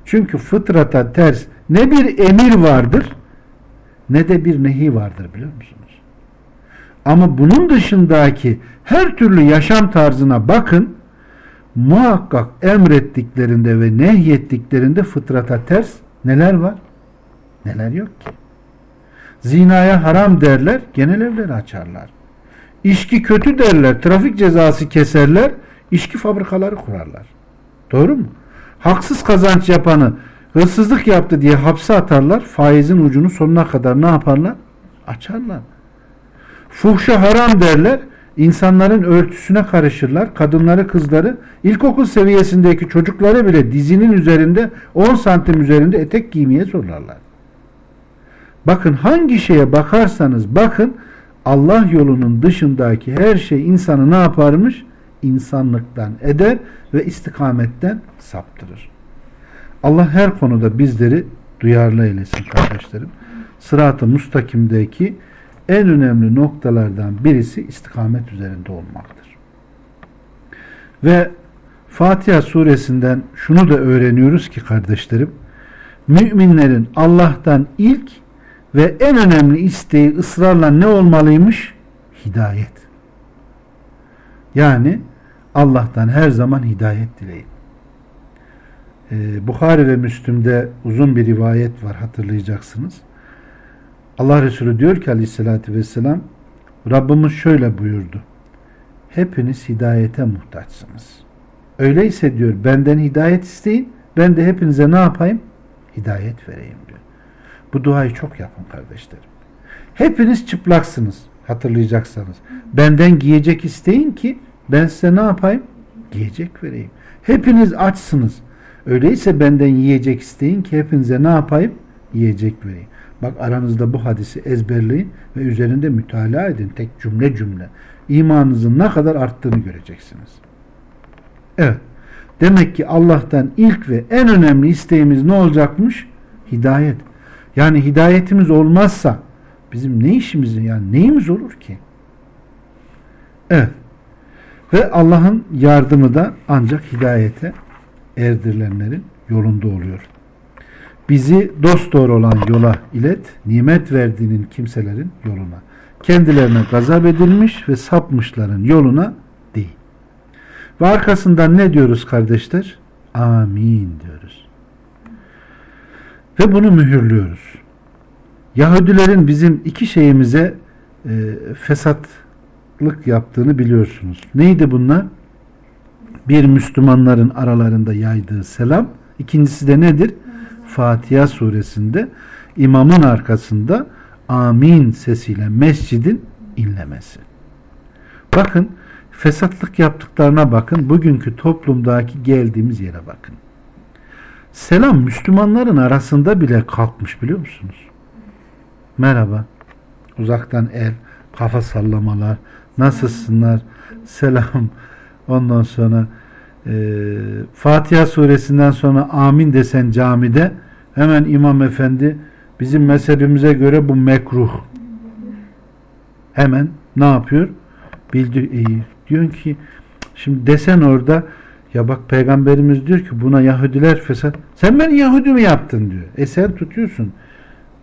Çünkü fıtrata ters ne bir emir vardır ne de bir nehi vardır biliyor musunuz? Ama bunun dışındaki her türlü yaşam tarzına bakın muhakkak emrettiklerinde ve nehyettiklerinde fıtrata ters neler var? Neler yok ki? Zinaya haram derler, genel evleri açarlar. İşki kötü derler, trafik cezası keserler, işki fabrikaları kurarlar. Doğru mu? Haksız kazanç yapanı hırsızlık yaptı diye hapse atarlar, faizin ucunu sonuna kadar ne yaparlar? Açarlar. Fuhşa haram derler, insanların örtüsüne karışırlar. Kadınları, kızları, ilkokul seviyesindeki çocukları bile dizinin üzerinde 10 santim üzerinde etek giymeye zorlarlar. Bakın hangi şeye bakarsanız bakın Allah yolunun dışındaki her şey insanı ne yaparmış? İnsanlıktan eder ve istikametten saptırır. Allah her konuda bizleri duyarlı eylesin kardeşlerim. Sırat-ı mustakimdeki en önemli noktalardan birisi istikamet üzerinde olmaktır. Ve Fatiha suresinden şunu da öğreniyoruz ki kardeşlerim, müminlerin Allah'tan ilk ve en önemli isteği ısrarla ne olmalıymış? Hidayet. Yani Allah'tan her zaman hidayet dileyin. Ee, Bukhari ve Müslüm'de uzun bir rivayet var hatırlayacaksınız. Allah Resulü diyor ki aleyhissalatü vesselam Rabbimiz şöyle buyurdu. Hepiniz hidayete muhtaçsınız. Öyleyse diyor benden hidayet isteyin ben de hepinize ne yapayım? Hidayet vereyim diyor. Bu duayı çok yapın kardeşlerim. Hepiniz çıplaksınız hatırlayacaksanız. Benden giyecek isteyin ki ben size ne yapayım? Giyecek vereyim. Hepiniz açsınız. Öyleyse benden yiyecek isteyin ki hepinize ne yapayım? Yiyecek vereyim. Bak aranızda bu hadisi ezberleyin ve üzerinde mütalaa edin tek cümle cümle. İmanınızın ne kadar arttığını göreceksiniz. Evet. Demek ki Allah'tan ilk ve en önemli isteğimiz ne olacakmış? Hidayet. Yani hidayetimiz olmazsa bizim ne işimiz yani neyimiz olur ki? Evet. Ve Allah'ın yardımı da ancak hidayete erdirilenlerin yolunda oluyor. Bizi dost doğru olan yola ilet, nimet verdiğinin kimselerin yoluna. Kendilerine gazap edilmiş ve sapmışların yoluna değil. Ve arkasından ne diyoruz kardeşler? Amin diyoruz. Ve bunu mühürlüyoruz. Yahudilerin bizim iki şeyimize e, fesatlık yaptığını biliyorsunuz. Neydi bunlar? Bir Müslümanların aralarında yaydığı selam. İkincisi de nedir? Fatiha suresinde imamın arkasında amin sesiyle mescidin inlemesi. Bakın fesatlık yaptıklarına bakın. Bugünkü toplumdaki geldiğimiz yere bakın. Selam Müslümanların arasında bile kalkmış biliyor musunuz? Merhaba. Uzaktan el, kafa sallamalar, nasılsınlar, selam. Ondan sonra e, Fatiha suresinden sonra amin desen camide hemen imam efendi bizim mezhebimize göre bu mekruh. Hemen ne yapıyor? Bildir, e, diyor ki şimdi desen orada ya bak peygamberimiz diyor ki buna Yahudiler fesat. Sen beni Yahudi mi yaptın diyor. E sen tutuyorsun.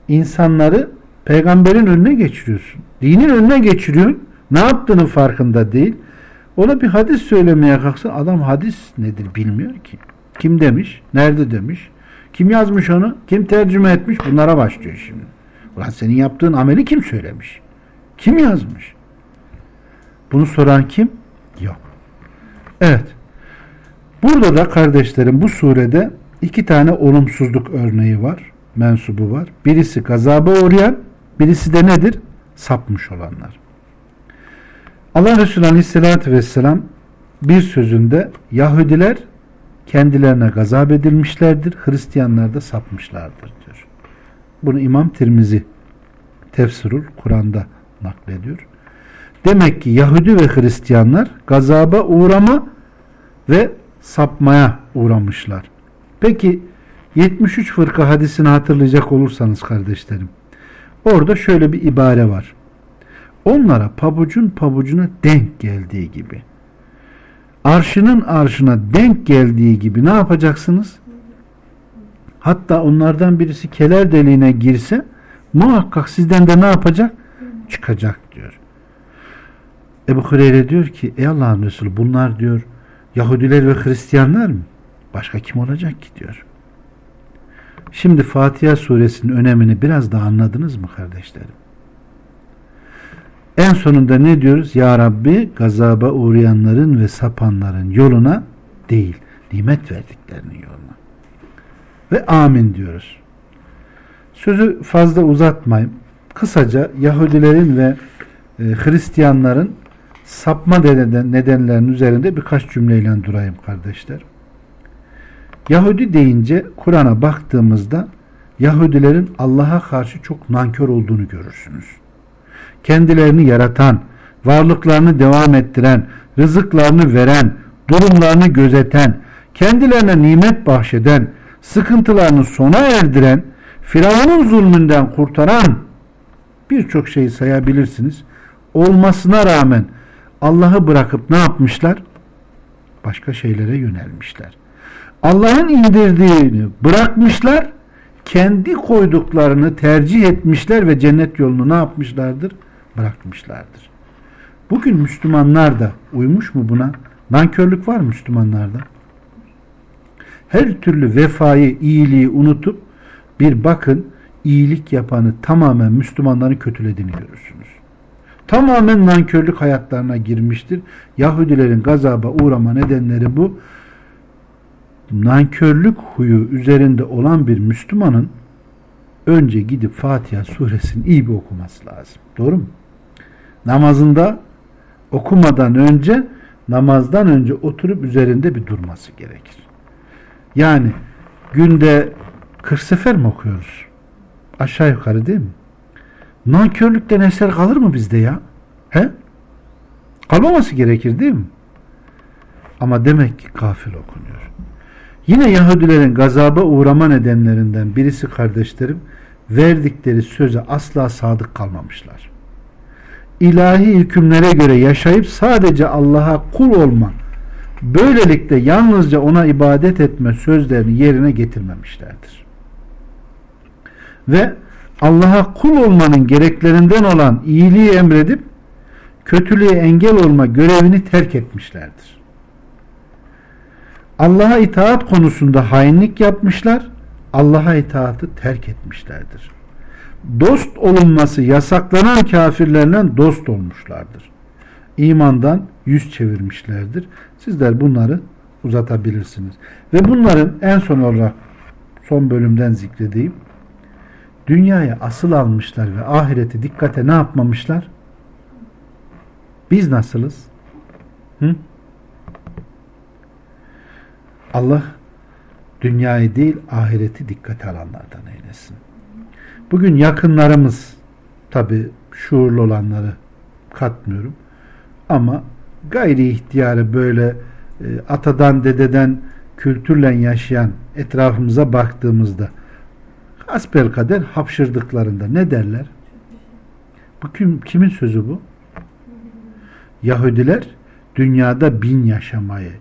insanları peygamberin önüne geçiriyorsun. Dinin önüne geçiriyorsun. Ne yaptığının farkında değil. Ona bir hadis söylemeye kalksa adam hadis nedir bilmiyor ki. Kim demiş? Nerede demiş? Kim yazmış onu? Kim tercüme etmiş? Bunlara başlıyor şimdi. Ulan senin yaptığın ameli kim söylemiş? Kim yazmış? Bunu soran kim? Yok. Evet. Burada da kardeşlerim bu surede iki tane olumsuzluk örneği var. Mensubu var. Birisi gazaba uğrayan, birisi de nedir? Sapmış olanlar. Allah Resulü Aleyhisselatü Vesselam bir sözünde Yahudiler kendilerine gazap edilmişlerdir, Hristiyanlar da sapmışlardır diyor. Bunu İmam Tirmizi tefsirul Kur'an'da naklediyor. Demek ki Yahudi ve Hristiyanlar gazaba uğrama ve sapmaya uğramışlar. Peki 73 fırka hadisini hatırlayacak olursanız kardeşlerim. Orada şöyle bir ibare var. Onlara pabucun pabucuna denk geldiği gibi. Arşının arşına denk geldiği gibi ne yapacaksınız? Hatta onlardan birisi keler deliğine girse muhakkak sizden de ne yapacak? Çıkacak diyor. Ebu Hureyre diyor ki ey Allah'ın Resulü bunlar diyor Yahudiler ve Hristiyanlar mı? Başka kim olacak ki diyor. Şimdi Fatiha suresinin önemini biraz daha anladınız mı kardeşlerim? En sonunda ne diyoruz? Ya Rabbi gazaba uğrayanların ve sapanların yoluna değil, nimet verdiklerinin yoluna. Ve amin diyoruz. Sözü fazla uzatmayayım. Kısaca Yahudilerin ve e, Hristiyanların sapma nedenlerinin üzerinde birkaç cümleyle durayım kardeşler. Yahudi deyince Kur'an'a baktığımızda Yahudilerin Allah'a karşı çok nankör olduğunu görürsünüz. Kendilerini yaratan, varlıklarını devam ettiren, rızıklarını veren, durumlarını gözeten, kendilerine nimet bahşeden, sıkıntılarını sona erdiren, Firavun'un zulmünden kurtaran birçok şeyi sayabilirsiniz. Olmasına rağmen Allah'ı bırakıp ne yapmışlar? Başka şeylere yönelmişler. Allah'ın indirdiğini bırakmışlar, kendi koyduklarını tercih etmişler ve cennet yolunu ne yapmışlardır? Bırakmışlardır. Bugün Müslümanlar da uymuş mu buna? Nankörlük var Müslümanlarda. Her türlü vefayı, iyiliği unutup bir bakın iyilik yapanı tamamen Müslümanların kötülediğini görürsünüz. Tamamen nankörlük hayatlarına girmiştir. Yahudilerin gazaba uğrama nedenleri bu nankörlük huyu üzerinde olan bir Müslümanın önce gidip Fatiha suresini iyi bir okuması lazım. Doğru mu? Namazında okumadan önce namazdan önce oturup üzerinde bir durması gerekir. Yani günde 40 sefer mi okuyoruz? Aşağı yukarı değil mi? Nankörlükten eser kalır mı bizde ya? He? Kalmaması gerekir değil mi? Ama demek ki kafir okunuyor. Yine Yahudilerin gazaba uğrama nedenlerinden birisi kardeşlerim verdikleri söze asla sadık kalmamışlar. İlahi hükümlere göre yaşayıp sadece Allah'a kul olma, böylelikle yalnızca ona ibadet etme sözlerini yerine getirmemişlerdir. Ve Allah'a kul olmanın gereklerinden olan iyiliği emredip kötülüğe engel olma görevini terk etmişlerdir. Allah'a itaat konusunda hainlik yapmışlar, Allah'a itaatı terk etmişlerdir. Dost olunması yasaklanan kafirlerle dost olmuşlardır. İmandan yüz çevirmişlerdir. Sizler bunları uzatabilirsiniz. Ve bunların en son olarak son bölümden zikredeyim. Dünyaya asıl almışlar ve ahireti dikkate ne yapmamışlar? Biz nasılız? Hı? Allah dünyayı değil ahireti dikkate alanlardan eylesin. Bugün yakınlarımız tabi şuurlu olanları katmıyorum ama gayri ihtiyarı böyle e, atadan dededen kültürle yaşayan etrafımıza baktığımızda asper kader hapşırdıklarında ne derler? Bu kim, kimin sözü bu? Yahudiler dünyada bin yaşamayı,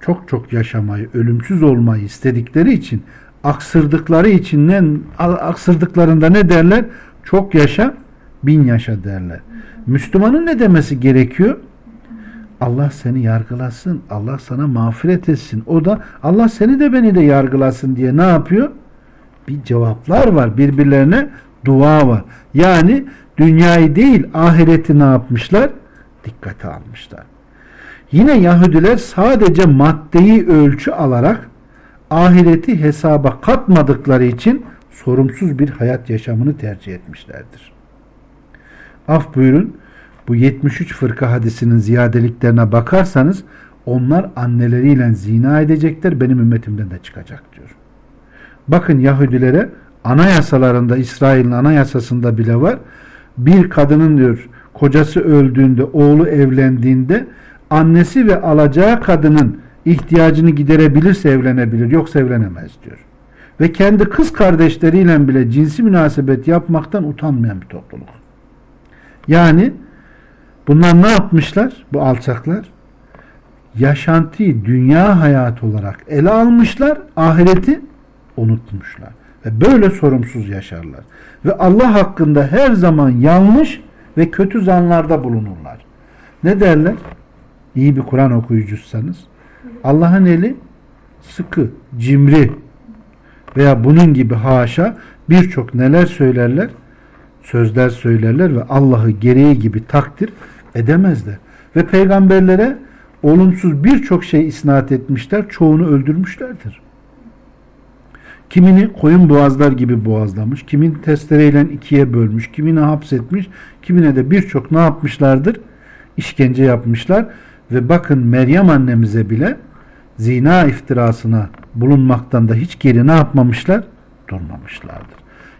çok çok yaşamayı, ölümsüz olmayı istedikleri için aksırdıkları için ne, aksırdıklarında ne derler? Çok yaşa, bin yaşa derler. Müslümanın ne demesi gerekiyor? Allah seni yargılasın, Allah sana mağfiret etsin. O da Allah seni de beni de yargılasın diye ne yapıyor? bir cevaplar var. Birbirlerine dua var. Yani dünyayı değil ahireti ne yapmışlar? Dikkate almışlar. Yine Yahudiler sadece maddeyi ölçü alarak ahireti hesaba katmadıkları için sorumsuz bir hayat yaşamını tercih etmişlerdir. Af buyurun bu 73 fırka hadisinin ziyadeliklerine bakarsanız onlar anneleriyle zina edecekler benim ümmetimden de çıkacak diyor. Bakın Yahudilere anayasalarında İsrail'in anayasasında bile var. Bir kadının diyor kocası öldüğünde oğlu evlendiğinde annesi ve alacağı kadının ihtiyacını giderebilirse evlenebilir yoksa evlenemez diyor. Ve kendi kız kardeşleriyle bile cinsi münasebet yapmaktan utanmayan bir topluluk. Yani bunlar ne yapmışlar bu alçaklar? Yaşantıyı dünya hayatı olarak ele almışlar, ahireti unutmuşlar. Ve böyle sorumsuz yaşarlar. Ve Allah hakkında her zaman yanlış ve kötü zanlarda bulunurlar. Ne derler? İyi bir Kur'an okuyucusanız. Allah'ın eli sıkı, cimri veya bunun gibi haşa birçok neler söylerler? Sözler söylerler ve Allah'ı gereği gibi takdir edemezler. Ve peygamberlere olumsuz birçok şey isnat etmişler. Çoğunu öldürmüşlerdir. Kimini koyun boğazlar gibi boğazlamış, kimin testereyle ikiye bölmüş, kimini hapsetmiş, kimine de birçok ne yapmışlardır? İşkence yapmışlar ve bakın Meryem annemize bile zina iftirasına bulunmaktan da hiç geri ne yapmamışlar? Durmamışlardır.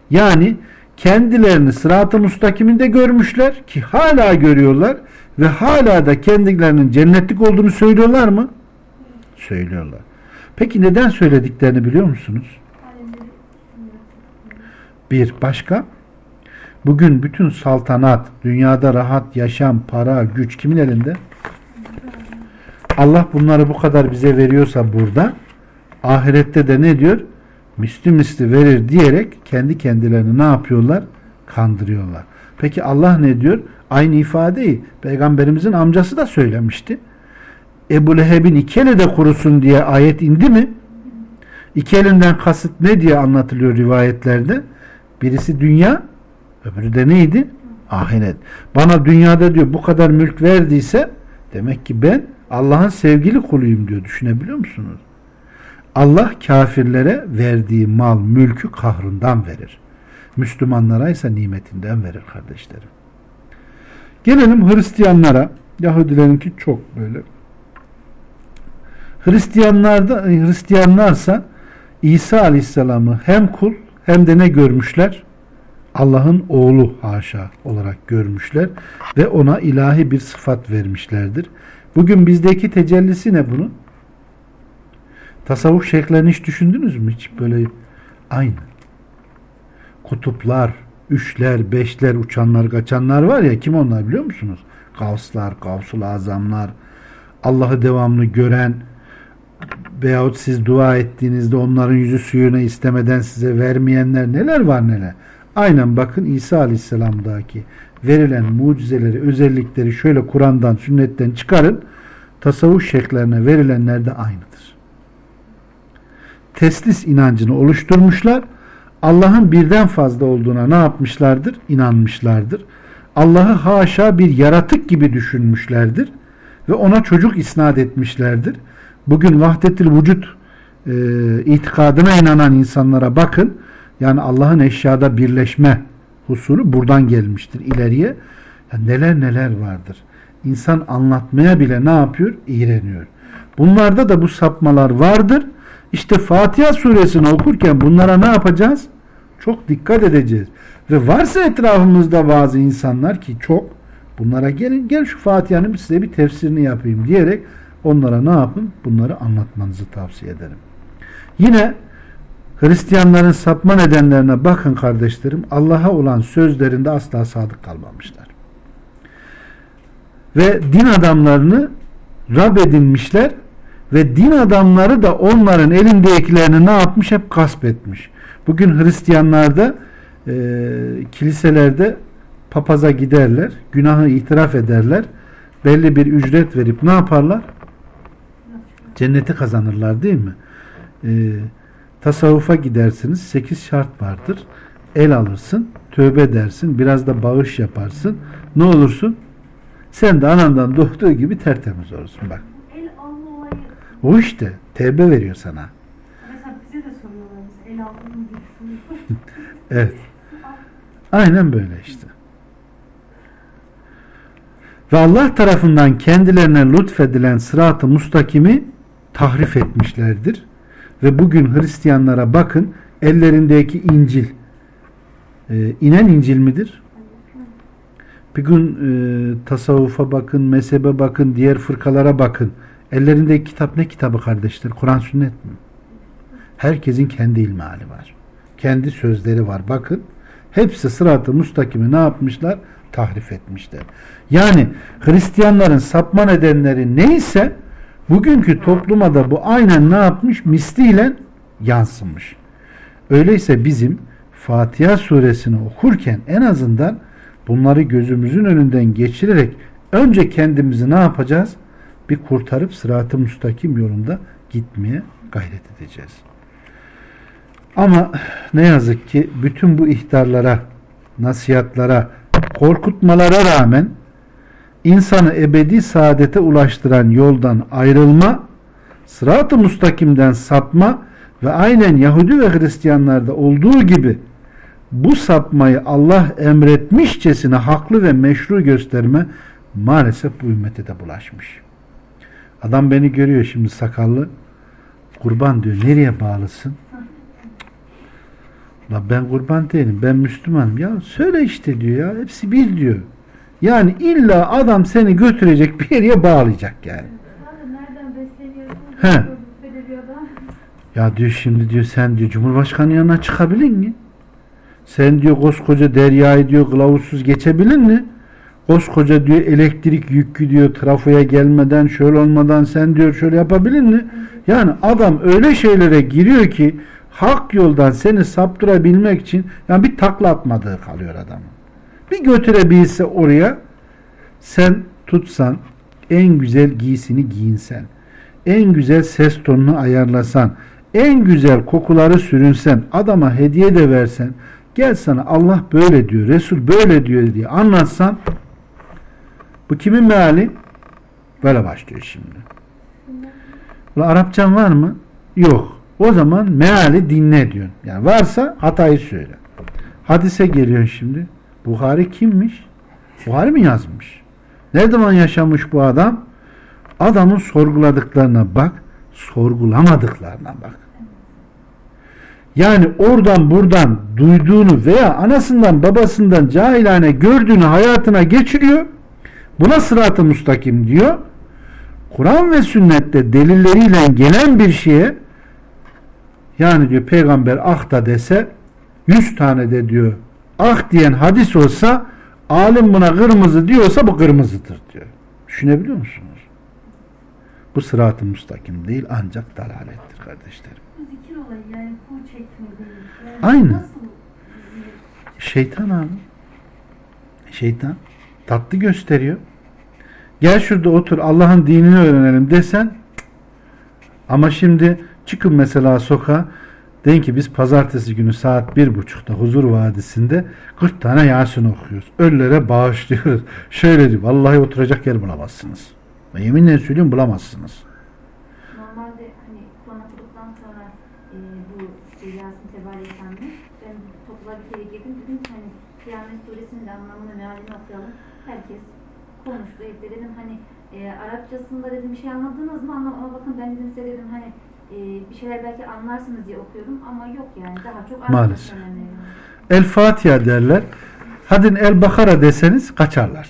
Yani kendilerini sırat-ı mustakiminde görmüşler ki hala görüyorlar ve hala da kendilerinin cennetlik olduğunu söylüyorlar mı? Söylüyorlar. Peki neden söylediklerini biliyor musunuz? Bir başka bugün bütün saltanat, dünyada rahat yaşam, para, güç kimin elinde? Allah bunları bu kadar bize veriyorsa burada ahirette de ne diyor? Misli misli verir diyerek kendi kendilerini ne yapıyorlar? Kandırıyorlar. Peki Allah ne diyor? Aynı ifadeyi Peygamberimizin amcası da söylemişti. Ebu Leheb'in iki eli de kurusun diye ayet indi mi? İki elinden kasıt ne diye anlatılıyor rivayetlerde? Birisi dünya, öbürü de neydi? Ahiret. Bana dünyada diyor bu kadar mülk verdiyse demek ki ben Allah'ın sevgili kuluyum diyor. Düşünebiliyor musunuz? Allah kafirlere verdiği mal, mülkü kahrından verir. Müslümanlara ise nimetinden verir kardeşlerim. Gelelim Hristiyanlara. Yahudilerinki çok böyle. Hristiyanlarda Hristiyanlarsa İsa Aleyhisselam'ı hem kul hem de ne görmüşler? Allah'ın oğlu haşa olarak görmüşler ve ona ilahi bir sıfat vermişlerdir. Bugün bizdeki tecellisi ne bunun? Tasavvuf şeyhlerini hiç düşündünüz mü? Hiç böyle aynı. Kutuplar, üçler, beşler, uçanlar, kaçanlar var ya kim onlar biliyor musunuz? Gavslar, gavsul azamlar, Allah'ı devamlı gören veyahut siz dua ettiğinizde onların yüzü suyuna istemeden size vermeyenler neler var neler. Aynen bakın İsa Aleyhisselam'daki verilen mucizeleri, özellikleri şöyle Kur'an'dan, sünnetten çıkarın. Tasavvuf şeyhlerine verilenler de aynıdır. Teslis inancını oluşturmuşlar. Allah'ın birden fazla olduğuna ne yapmışlardır? İnanmışlardır. Allah'ı haşa bir yaratık gibi düşünmüşlerdir. Ve ona çocuk isnat etmişlerdir. Bugün vahdetil vücut e, itikadına inanan insanlara bakın. Yani Allah'ın eşyada birleşme husulu buradan gelmiştir ileriye. Ya neler neler vardır. İnsan anlatmaya bile ne yapıyor? İğreniyor. Bunlarda da bu sapmalar vardır. İşte Fatiha suresini okurken bunlara ne yapacağız? Çok dikkat edeceğiz. Ve varsa etrafımızda bazı insanlar ki çok bunlara gelin gel şu Fatiha'nın size bir tefsirini yapayım diyerek onlara ne yapın? Bunları anlatmanızı tavsiye ederim. Yine Hristiyanların sapma nedenlerine bakın kardeşlerim. Allah'a olan sözlerinde asla sadık kalmamışlar. Ve din adamlarını Rab edinmişler ve din adamları da onların elindekilerini ne yapmış? Hep gasp etmiş. Bugün Hristiyanlarda e, kiliselerde papaza giderler. Günahı itiraf ederler. Belli bir ücret verip ne yaparlar? Cenneti kazanırlar değil mi? E, Tasavvufa gidersiniz. Sekiz şart vardır. El alırsın. Tövbe dersin. Biraz da bağış yaparsın. Ne olursun? Sen de anandan doğduğu gibi tertemiz olursun. Bak. El. O işte. Tevbe veriyor sana. Mesela bize de soruyorlar el aldın mı. Evet. Aynen böyle işte. Ve Allah tarafından kendilerine lütfedilen sırat-ı mustakimi tahrif etmişlerdir. Ve bugün Hristiyanlara bakın ellerindeki İncil e, inen İncil midir? Bir gün e, tasavvufa bakın, mezhebe bakın, diğer fırkalara bakın. Ellerindeki kitap ne kitabı kardeşler? Kur'an sünnet mi? Herkesin kendi ilmihali var. Kendi sözleri var. Bakın hepsi sıratı mustakimi ne yapmışlar? Tahrif etmişler. Yani Hristiyanların sapma nedenleri neyse bugünkü topluma da bu aynen ne yapmış? Misliyle yansımış. Öyleyse bizim Fatiha suresini okurken en azından bunları gözümüzün önünden geçirerek önce kendimizi ne yapacağız? Bir kurtarıp sıratı müstakim yolunda gitmeye gayret edeceğiz. Ama ne yazık ki bütün bu ihtarlara, nasihatlara, korkutmalara rağmen insanı ebedi saadete ulaştıran yoldan ayrılma, sırat-ı mustakimden sapma ve aynen Yahudi ve Hristiyanlarda olduğu gibi bu sapmayı Allah emretmişçesine haklı ve meşru gösterme maalesef bu ümmete de bulaşmış. Adam beni görüyor şimdi sakallı. Kurban diyor. Nereye bağlısın? La ben kurban değilim. Ben Müslümanım. Ya söyle işte diyor ya. Hepsi bir diyor. Yani illa adam seni götürecek bir yere bağlayacak yani. He. Ya diyor şimdi diyor sen diyor Cumhurbaşkanı yanına çıkabilin mi? Sen diyor koskoca deryayı diyor kılavuzsuz geçebilin mi? Koskoca diyor elektrik yükü diyor trafoya gelmeden şöyle olmadan sen diyor şöyle yapabilin mi? Yani adam öyle şeylere giriyor ki hak yoldan seni saptırabilmek için yani bir takla atmadığı kalıyor adamın. Bir götürebilse oraya sen tutsan en güzel giysini giyinsen en güzel ses tonunu ayarlasan en güzel kokuları sürünsen adama hediye de versen gel sana Allah böyle diyor Resul böyle diyor diye anlatsan bu kimin meali? Böyle başlıyor şimdi. Ulan Arapçan var mı? Yok. O zaman meali dinle diyorsun. Yani varsa hatayı söyle. Hadise geliyor şimdi. Buhari kimmiş? Buhari mi yazmış? Ne zaman yaşamış bu adam? Adamın sorguladıklarına bak, sorgulamadıklarına bak. Yani oradan buradan duyduğunu veya anasından babasından cahilane gördüğünü hayatına geçiriyor. Buna sırat-ı müstakim diyor. Kur'an ve sünnette delilleriyle gelen bir şeye yani diyor peygamber ah da dese yüz tane de diyor ah diyen hadis olsa alim buna kırmızı diyorsa bu kırmızıdır diyor. Düşünebiliyor musunuz? Bu sırat-ı müstakim değil ancak dalalettir kardeşlerim. Bu zikir olayı yani kul çekme değil. Yani Aynen. Nasıl? Şeytan abi. Şeytan tatlı gösteriyor. Gel şurada otur Allah'ın dinini öğrenelim desen ama şimdi çıkın mesela sokağa deyin ki biz pazartesi günü saat bir buçukta huzur vadisinde 40 tane Yasin okuyoruz. Ölülere bağışlıyoruz. Şöyle diyor. Vallahi oturacak yer bulamazsınız. Ve yeminle söylüyorum bulamazsınız. Normalde hani Kur'an sonra e, bu işte Yasin Efendi ben topluluğa bir kere girdim dedim ki hani Kıyamet Suresinin de anlamını mealini okuyalım. Herkes konuştu etti dedim hani e, Arapçasında dedim bir şey anladınız mı anlam ama bakın ben dedim size dedim hani bir şeyler belki anlarsınız diye okuyorum ama yok yani daha çok Maalesef. El Fatiha derler. Hadi El Bakara deseniz kaçarlar.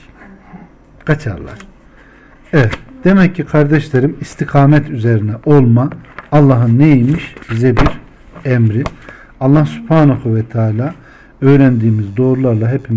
Kaçarlar. Evet. Demek ki kardeşlerim istikamet üzerine olma Allah'ın neymiş? Bize bir emri. Allah subhanahu ve teala öğrendiğimiz doğrularla hepimiz